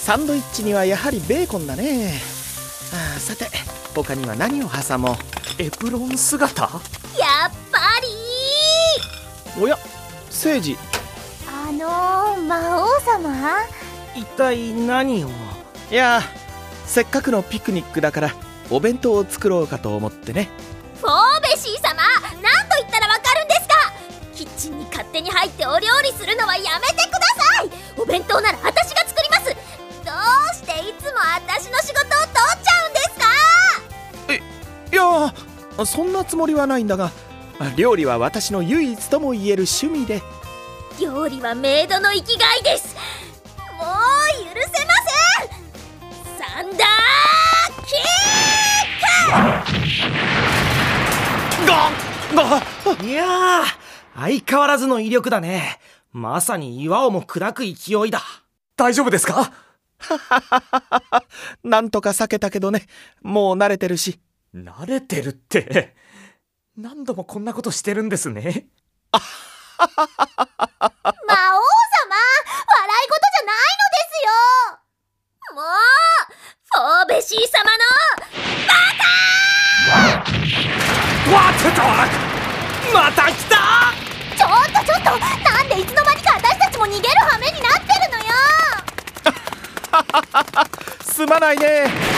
サンドイッチにはやはりベーコンだね。あさて他には何を挟もう？エプロン姿？やっぱりおや聖治あのー、魔王様？一体何を？いやせっかくのピクニックだからお弁当を作ろうかと思ってね。フォーベシー様何と言ったらわかるんですか？キッチンに勝手に入ってお料理するのはやめてください！お弁当なら私の仕事を取っちゃうんですか？えいやそんなつもりはないんだが料理は私の唯一とも言える趣味で。料理はメイドの生きがいです。もう許せません。サンダーキック。いや相変わらずの威力だね。まさに岩をも砕く勢いだ。大丈夫ですか？なんとか避けたけどね。もう慣れてるし。慣れてるって？何度もこんなことしてるんですね。魔王様笑い事じゃないのですよ。もうフォーベシー様のバカわっとまた来た。ちょっとちょっとなんでいつの間にか私たちも逃げる羽目になってるのよ すまないね。